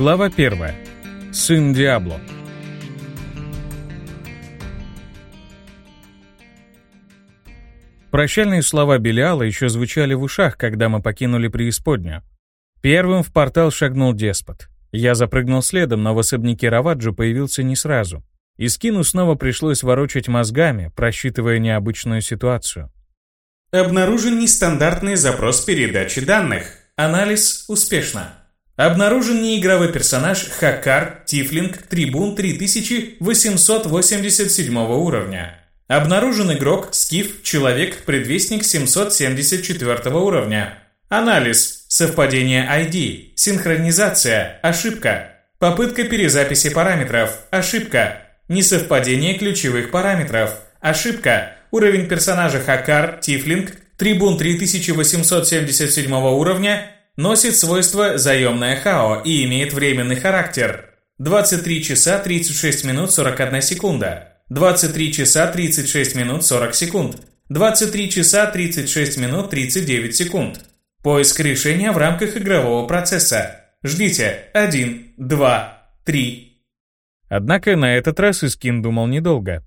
Глава 1. Сын Диабло. Прощальные слова Белиала еще звучали в ушах, когда мы покинули преисподнюю. Первым в портал шагнул деспот. Я запрыгнул следом, но в особняке Раваджу появился не сразу. И скину снова пришлось ворочать мозгами, просчитывая необычную ситуацию. Обнаружен нестандартный запрос передачи данных. Анализ успешно. Обнаружен неигровой персонаж Хакар Тифлинг Трибун 3887 уровня. Обнаружен игрок Скиф Человек Предвестник 774 уровня. Анализ. Совпадение ID. Синхронизация. Ошибка. Попытка перезаписи параметров. Ошибка. Несовпадение ключевых параметров. Ошибка. Уровень персонажа Хакар Тифлинг Трибун 3877 уровня носит свойство заемное хао и имеет временный характер. 23 часа 36 минут 41 секунда. 23 часа 36 минут 40 секунд. 23 часа 36 минут 39 секунд. Поиск решения в рамках игрового процесса. Ждите. 1, 2, 3. Однако на этот раз Искин думал недолго.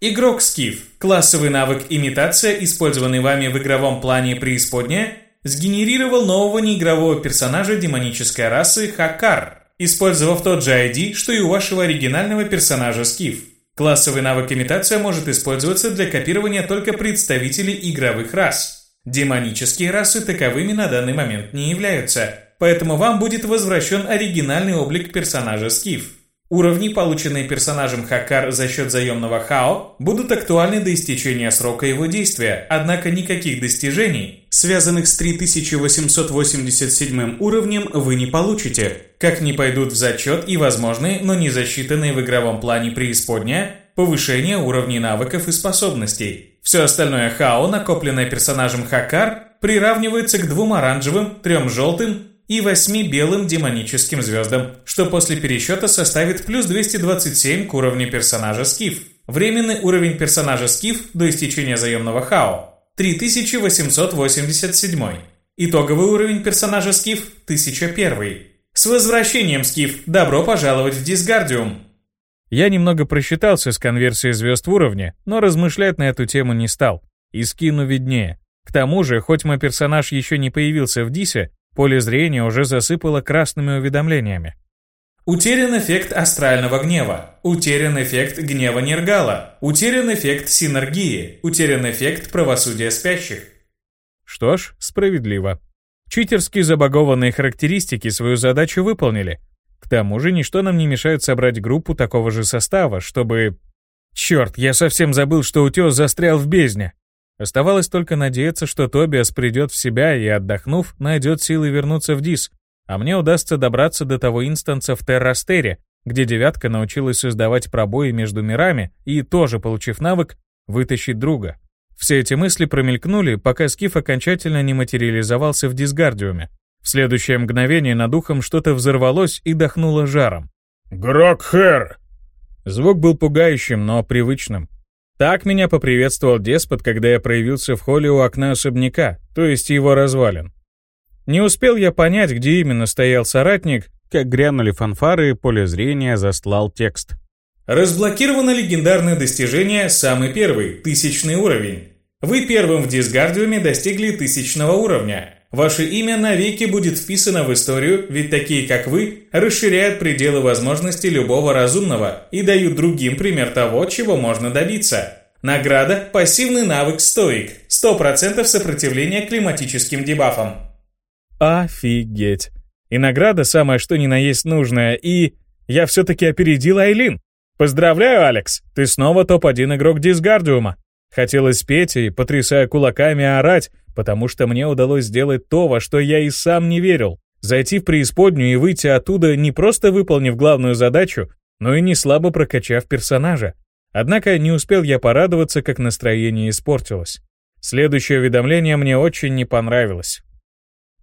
Игрок Скиф. Классовый навык имитация, использованный вами в игровом плане преисподняя, сгенерировал нового неигрового персонажа демонической расы Хакар, использовав тот же ID, что и у вашего оригинального персонажа Скиф. Классовый навык имитация может использоваться для копирования только представителей игровых рас. Демонические расы таковыми на данный момент не являются, поэтому вам будет возвращен оригинальный облик персонажа Скиф. Уровни, полученные персонажем Хакар за счет заемного Хао, будут актуальны до истечения срока его действия, однако никаких достижений, связанных с 3887 уровнем, вы не получите, как не пойдут в зачет и возможные, но не засчитанные в игровом плане преисподня, повышение уровней навыков и способностей. Все остальное Хао, накопленное персонажем Хакар, приравнивается к двум оранжевым, трем желтым и 8 белым демоническим звездам, что после пересчета составит плюс 227 к уровню персонажа Скиф. Временный уровень персонажа Скиф до истечения заемного Хао – 3887. Итоговый уровень персонажа Скиф – 1001. С возвращением, Скиф! Добро пожаловать в Дисгардиум! Я немного просчитался с конверсией звезд в уровне, но размышлять на эту тему не стал. И скину виднее. К тому же, хоть мой персонаж еще не появился в Дисе, Поле зрения уже засыпало красными уведомлениями. Утерян эффект астрального гнева. Утерян эффект гнева Нергала. Утерян эффект синергии. Утерян эффект правосудия спящих. Что ж, справедливо. Читерски забагованные характеристики свою задачу выполнили. К тому же ничто нам не мешает собрать группу такого же состава, чтобы... Черт, я совсем забыл, что утес застрял в бездне. Оставалось только надеяться, что Тобиас придет в себя и, отдохнув, найдет силы вернуться в Дис, а мне удастся добраться до того инстанса в Террастере, где девятка научилась создавать пробои между мирами и, тоже получив навык, вытащить друга. Все эти мысли промелькнули, пока Скиф окончательно не материализовался в Дисгардиуме. В следующее мгновение над ухом что-то взорвалось и дохнуло жаром. «Грокхер!» Звук был пугающим, но привычным. Так меня поприветствовал деспот, когда я проявился в холле у окна особняка, то есть его развалин. Не успел я понять, где именно стоял соратник, как грянули фанфары, поле зрения застлал текст. Разблокировано легендарное достижение «Самый первый», тысячный уровень. Вы первым в Дисгардиуме достигли тысячного уровня. Ваше имя навеки будет вписано в историю, ведь такие, как вы, расширяют пределы возможностей любого разумного и дают другим пример того, чего можно добиться. Награда – пассивный навык стоик, 100% сопротивления климатическим дебафам. Офигеть. И награда самая что ни на есть нужная, и... Я все-таки опередил Айлин. Поздравляю, Алекс, ты снова топ-1 игрок Дисгардиума. Хотелось петь и, потрясая кулаками, орать, потому что мне удалось сделать то, во что я и сам не верил. Зайти в преисподнюю и выйти оттуда, не просто выполнив главную задачу, но и не слабо прокачав персонажа. Однако не успел я порадоваться, как настроение испортилось. Следующее уведомление мне очень не понравилось.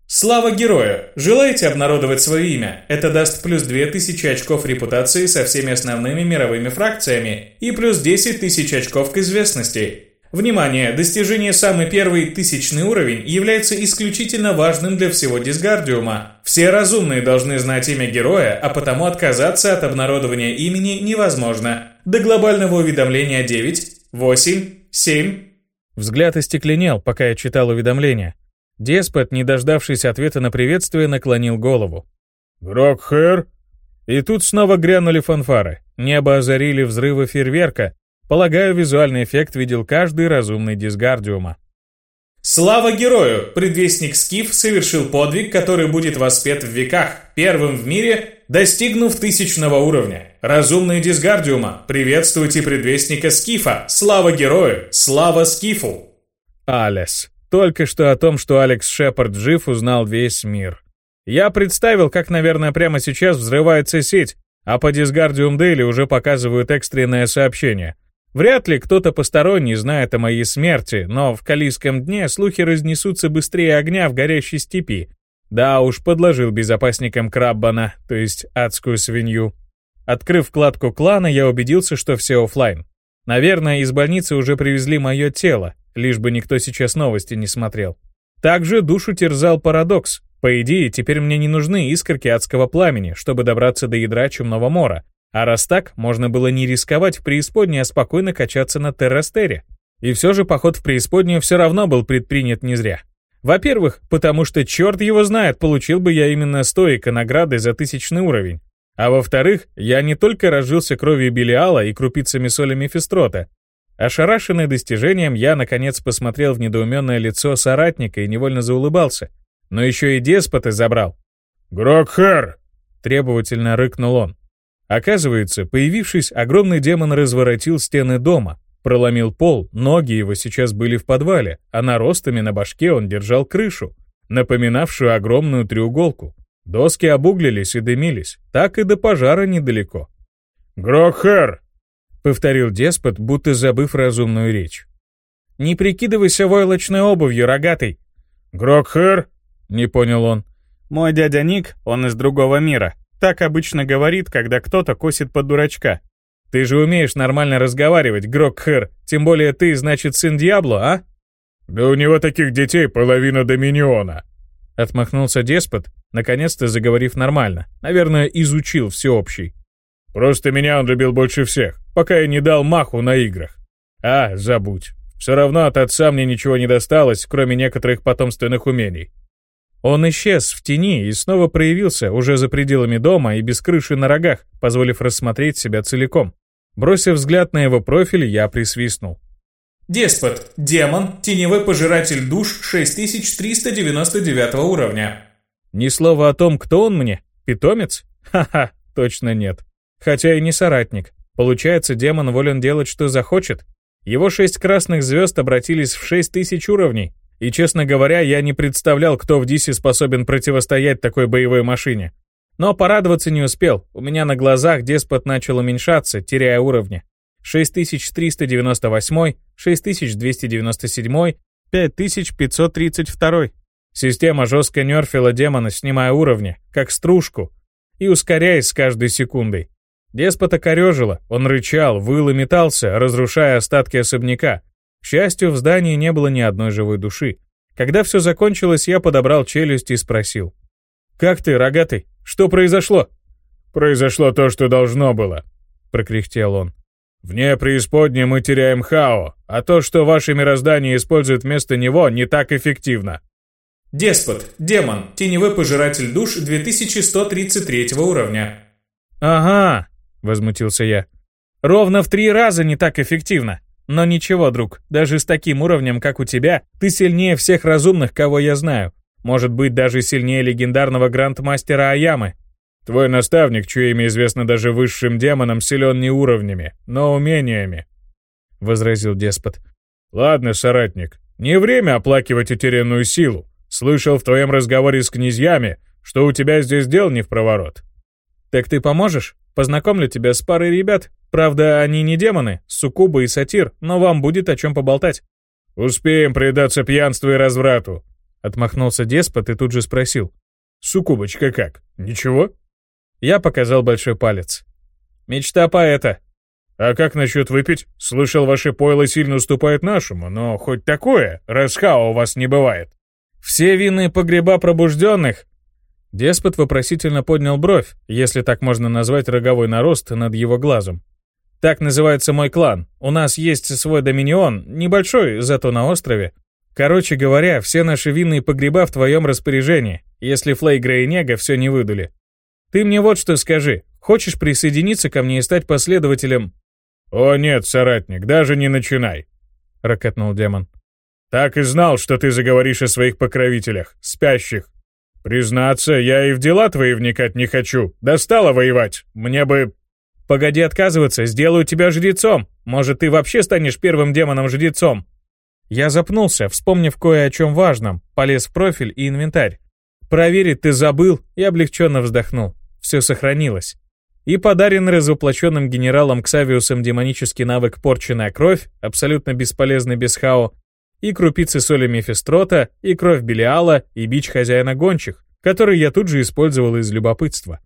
Слава герою! Желаете обнародовать свое имя? Это даст плюс 2000 очков репутации со всеми основными мировыми фракциями и плюс 10 тысяч очков к известности. Внимание! Достижение самый первый тысячный уровень является исключительно важным для всего Дисгардиума. Все разумные должны знать имя героя, а потому отказаться от обнародования имени невозможно. До глобального уведомления 9, 8, 7... Взгляд остекленел, пока я читал уведомление. Деспот, не дождавшись ответа на приветствие, наклонил голову. «Грокхэр?» И тут снова грянули фанфары. Небо озарили взрывы фейерверка, Полагаю, визуальный эффект видел каждый разумный дисгардиума. Слава герою! Предвестник Скиф совершил подвиг, который будет воспет в веках, первым в мире, достигнув тысячного уровня. Разумные дисгардиума, приветствуйте предвестника Скифа! Слава герою! Слава Скифу! Алес. Только что о том, что Алекс Шепард жив, узнал весь мир. Я представил, как, наверное, прямо сейчас взрывается сеть, а по Дисгардиум Дейли уже показывают экстренное сообщение – Вряд ли кто-то посторонний знает о моей смерти, но в Калийском дне слухи разнесутся быстрее огня в горящей степи. Да уж, подложил безопасникам Краббана, то есть адскую свинью. Открыв вкладку клана, я убедился, что все офлайн. Наверное, из больницы уже привезли мое тело, лишь бы никто сейчас новости не смотрел. Также душу терзал парадокс. По идее, теперь мне не нужны искорки адского пламени, чтобы добраться до ядра Чумного Мора, а раз так, можно было не рисковать в преисподней, а спокойно качаться на Террастере. И все же поход в преисподнюю все равно был предпринят не зря. Во-первых, потому что черт его знает, получил бы я именно стойка награды за тысячный уровень. А во-вторых, я не только разжился кровью Белиала и крупицами соли Мефистрота. Ошарашенный достижением, я, наконец, посмотрел в недоуменное лицо соратника и невольно заулыбался. Но еще и деспоты забрал. «Грокхер!» — требовательно рыкнул он. Оказывается, появившись, огромный демон разворотил стены дома, проломил пол, ноги его сейчас были в подвале, а наростами на башке он держал крышу, напоминавшую огромную треуголку. Доски обуглились и дымились, так и до пожара недалеко. «Грохер!» — повторил деспот, будто забыв разумную речь. «Не прикидывайся войлочной обувью, рогатый!» «Грокхер?» — не понял он. «Мой дядя Ник, он из другого мира. Так обычно говорит, когда кто-то косит под дурачка. Ты же умеешь нормально разговаривать, Грокхэр, тем более ты, значит, сын Диабло, а? Да у него таких детей половина Доминиона. Отмахнулся деспот, наконец-то заговорив нормально. Наверное, изучил всеобщий. Просто меня он любил больше всех, пока я не дал маху на играх. А, забудь. Все равно от отца мне ничего не досталось, кроме некоторых потомственных умений. Он исчез в тени и снова проявился уже за пределами дома и без крыши на рогах, позволив рассмотреть себя целиком. Бросив взгляд на его профиль, я присвистнул. Деспот, демон, теневой пожиратель душ 6399 уровня. Ни слова о том, кто он мне? Питомец? Ха-ха, точно нет. Хотя и не соратник. Получается, демон волен делать, что захочет. Его шесть красных звезд обратились в шесть тысяч уровней, и, честно говоря, я не представлял, кто в Дисе способен противостоять такой боевой машине. Но порадоваться не успел. У меня на глазах деспот начал уменьшаться, теряя уровни. 6398, 6297, 5532. Система жестко нерфила демона, снимая уровни, как стружку, и ускоряясь с каждой секундой. Деспота корежила, он рычал, выл и метался, разрушая остатки особняка, к счастью, в здании не было ни одной живой души. Когда все закончилось, я подобрал челюсть и спросил. «Как ты, рогатый? Что произошло?» «Произошло то, что должно было», — прокряхтел он. «Вне преисподней мы теряем Хао, а то, что ваше мироздание использует вместо него, не так эффективно». Деспот, демон, теневой пожиратель душ 2133 уровня. «Ага», — возмутился я. «Ровно в три раза не так эффективно». Но ничего, друг, даже с таким уровнем, как у тебя, ты сильнее всех разумных, кого я знаю. Может быть, даже сильнее легендарного грандмастера Аямы. Твой наставник, чье имя известно даже высшим демонам, силен не уровнями, но умениями, — возразил деспот. Ладно, соратник, не время оплакивать утерянную силу. Слышал в твоем разговоре с князьями, что у тебя здесь дел не в проворот. Так ты поможешь? Познакомлю тебя с парой ребят, Правда, они не демоны, суккубы и сатир, но вам будет о чем поболтать». «Успеем предаться пьянству и разврату», — отмахнулся деспот и тут же спросил. «Суккубочка как? Ничего?» Я показал большой палец. «Мечта поэта». А как насчет выпить? Слышал, ваше пойло сильно уступает нашему, но хоть такое, раз у вас не бывает. Все винные погреба пробужденных? Деспот вопросительно поднял бровь, если так можно назвать роговой нарост над его глазом. Так называется мой клан. У нас есть свой доминион, небольшой, зато на острове. Короче говоря, все наши винные погреба в твоем распоряжении, если Флейгра и Нега все не выдули. Ты мне вот что скажи. Хочешь присоединиться ко мне и стать последователем «О нет, соратник, даже не начинай», — ракотнул демон. «Так и знал, что ты заговоришь о своих покровителях, спящих. Признаться, я и в дела твои вникать не хочу. Достало воевать. Мне бы...» «Погоди отказываться, сделаю тебя жрецом. Может, ты вообще станешь первым демоном-жрецом?» Я запнулся, вспомнив кое о чем важном, полез в профиль и инвентарь. «Проверить ты забыл» и облегченно вздохнул. Все сохранилось и подаренный развоплощенным генералом Ксавиусом демонический навык «Порченная кровь», абсолютно бесполезный без хао, и крупицы соли Мефистрота, и кровь Белиала, и бич хозяина гончих, который я тут же использовал из любопытства.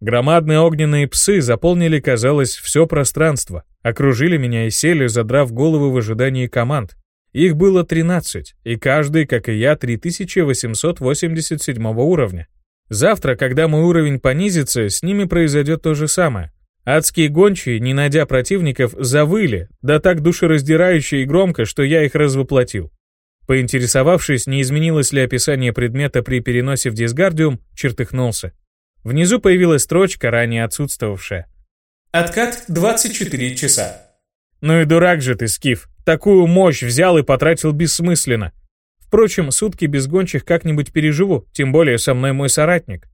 Громадные огненные псы заполнили, казалось, все пространство, окружили меня и сели, задрав головы в ожидании команд. Их было 13, и каждый, как и я, 3887 уровня. Завтра, когда мой уровень понизится, с ними произойдет то же самое. Адские гончие, не найдя противников, завыли, да так душераздирающе и громко, что я их развоплотил. Поинтересовавшись, не изменилось ли описание предмета при переносе в дисгардиум, чертыхнулся. Внизу появилась строчка, ранее отсутствовавшая. Откат 24 часа. Ну и дурак же ты, Скиф. Такую мощь взял и потратил бессмысленно. Впрочем, сутки без гончих как-нибудь переживу, тем более со мной мой соратник.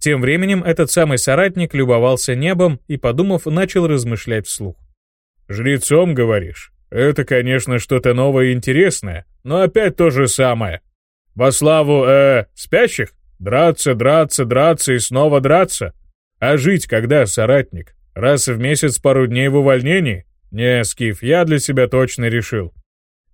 Тем временем этот самый соратник любовался небом и, подумав, начал размышлять вслух. «Жрецом, говоришь? Это, конечно, что-то новое и интересное, но опять то же самое. Во славу, э, спящих? Драться, драться, драться и снова драться? А жить когда, соратник? Раз в месяц пару дней в увольнении? Не, Скиф, я для себя точно решил.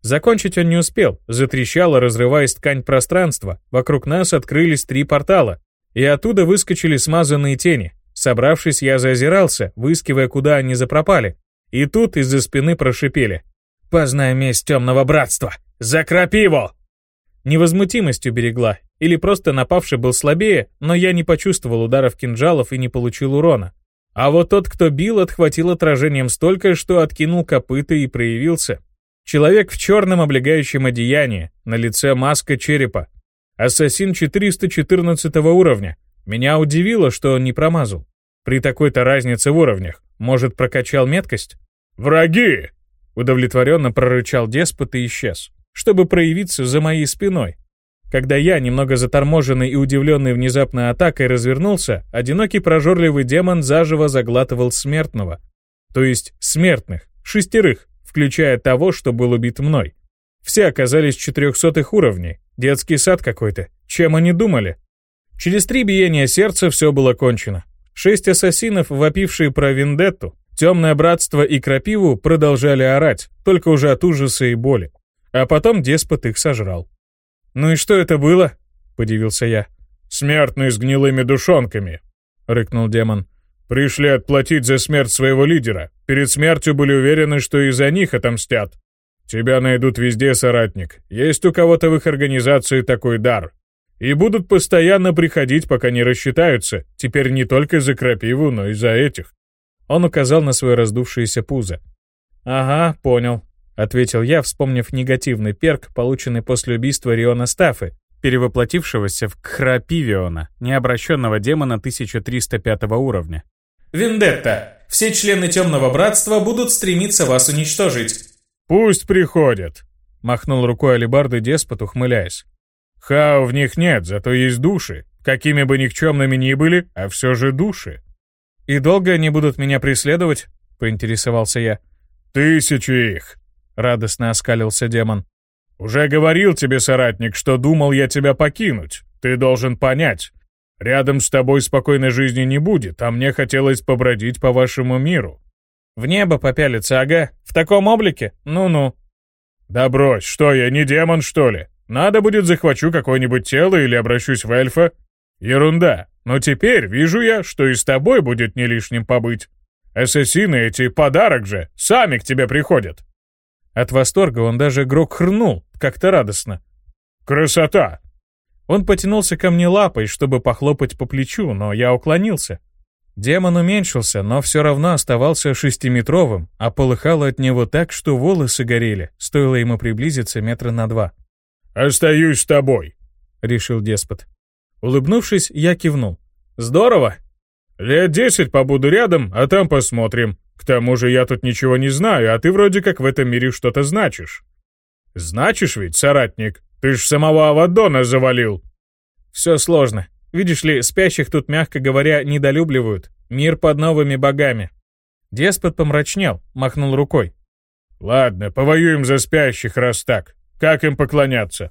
Закончить он не успел, затрещала, разрываясь ткань пространства, вокруг нас открылись три портала, и оттуда выскочили смазанные тени. Собравшись, я зазирался, выискивая, куда они запропали, и тут из-за спины прошипели. «Познай месть темного братства! За крапиву!» Невозмутимость уберегла, или просто напавший был слабее, но я не почувствовал ударов кинжалов и не получил урона. А вот тот, кто бил, отхватил отражением столько, что откинул копыта и проявился. Человек в черном облегающем одеянии, на лице маска черепа. Ассасин 414 уровня. Меня удивило, что он не промазал. При такой-то разнице в уровнях. Может, прокачал меткость? «Враги!» Удовлетворенно прорычал деспот и исчез, чтобы проявиться за моей спиной. Когда я, немного заторможенный и удивленный внезапной атакой, развернулся, одинокий прожорливый демон заживо заглатывал смертного. То есть смертных, шестерых, включая того, что был убит мной. Все оказались четырехсотых уровней, детский сад какой-то. Чем они думали? Через три биения сердца все было кончено. Шесть ассасинов, вопившие про вендетту, темное братство и крапиву продолжали орать, только уже от ужаса и боли. А потом деспот их сожрал. «Ну и что это было?» — подивился я. «Смертные с гнилыми душонками», — рыкнул демон. Пришли отплатить за смерть своего лидера. Перед смертью были уверены, что и за них отомстят. Тебя найдут везде, соратник. Есть у кого-то в их организации такой дар. И будут постоянно приходить, пока не рассчитаются. Теперь не только за крапиву, но и за этих. Он указал на свое раздувшееся пузо. «Ага, понял», — ответил я, вспомнив негативный перк, полученный после убийства Риона Стафы, перевоплотившегося в Кхрапивиона, необращенного демона 1305 уровня. Вендетта. Все члены Темного Братства будут стремиться вас уничтожить. Пусть приходят. Махнул рукой Алибарды деспот, ухмыляясь. Хау в них нет, зато есть души. Какими бы никчемными ни были, а все же души. И долго они будут меня преследовать? Поинтересовался я. Тысячи их. Радостно оскалился демон. «Уже говорил тебе, соратник, что думал я тебя покинуть. Ты должен понять. Рядом с тобой спокойной жизни не будет, а мне хотелось побродить по вашему миру». «В небо попялиться, ага. В таком облике? Ну-ну». «Да брось, что я, не демон, что ли? Надо будет захвачу какое-нибудь тело или обращусь в эльфа. Ерунда. Но теперь вижу я, что и с тобой будет не лишним побыть. Ассасины эти подарок же, сами к тебе приходят. От восторга он даже грок хрнул, как-то радостно. Красота! Он потянулся ко мне лапой, чтобы похлопать по плечу, но я уклонился. Демон уменьшился, но все равно оставался шестиметровым, а полыхало от него так, что волосы горели, стоило ему приблизиться метра на два. «Остаюсь с тобой», — решил деспот. Улыбнувшись, я кивнул. «Здорово!» «Лет десять побуду рядом, а там посмотрим. К тому же я тут ничего не знаю, а ты вроде как в этом мире что-то значишь». «Значишь ведь, соратник? Ты ж самого Авадона завалил». «Все сложно. Видишь ли, спящих тут, мягко говоря, недолюбливают. Мир под новыми богами». Деспот помрачнел, махнул рукой. «Ладно, повоюем за спящих, раз так. Как им поклоняться?»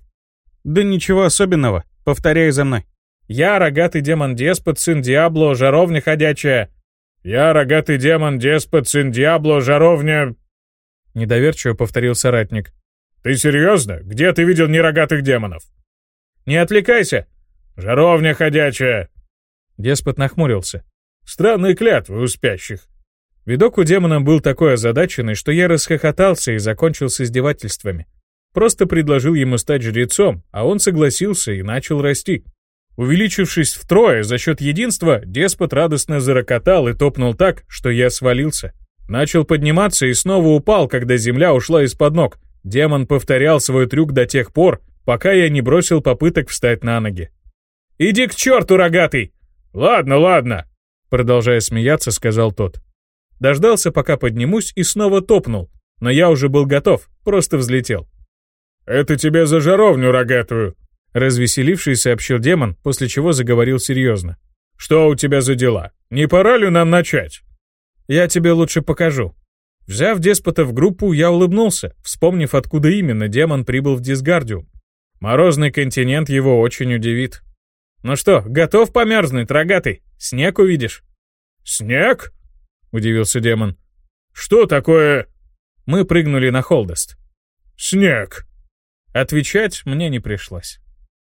«Да ничего особенного. Повторяй за мной. Я рогатый демон-деспот, сын Диабло, жаровня ходячая. Я рогатый демон-деспот, сын Диабло, жаровня... Недоверчиво повторил соратник. Ты серьезно? Где ты видел нерогатых демонов? Не отвлекайся. Жаровня ходячая. Деспот нахмурился. Странные клятвы у спящих. Видок у демона был такой озадаченный, что я расхохотался и закончил с издевательствами. Просто предложил ему стать жрецом, а он согласился и начал расти. Увеличившись втрое за счет единства, деспот радостно зарокотал и топнул так, что я свалился. Начал подниматься и снова упал, когда земля ушла из-под ног. Демон повторял свой трюк до тех пор, пока я не бросил попыток встать на ноги. «Иди к черту, рогатый!» «Ладно, ладно!» Продолжая смеяться, сказал тот. Дождался, пока поднимусь, и снова топнул. Но я уже был готов, просто взлетел. «Это тебе за жаровню рогатую!» Развеселивший сообщил демон, после чего заговорил серьезно. «Что у тебя за дела? Не пора ли нам начать?» «Я тебе лучше покажу». Взяв деспота в группу, я улыбнулся, вспомнив, откуда именно демон прибыл в Дисгардиум. Морозный континент его очень удивит. «Ну что, готов померзнуть, рогатый? Снег увидишь?» «Снег?» — удивился демон. «Что такое?» Мы прыгнули на Холдест. «Снег», Отвечать мне не пришлось.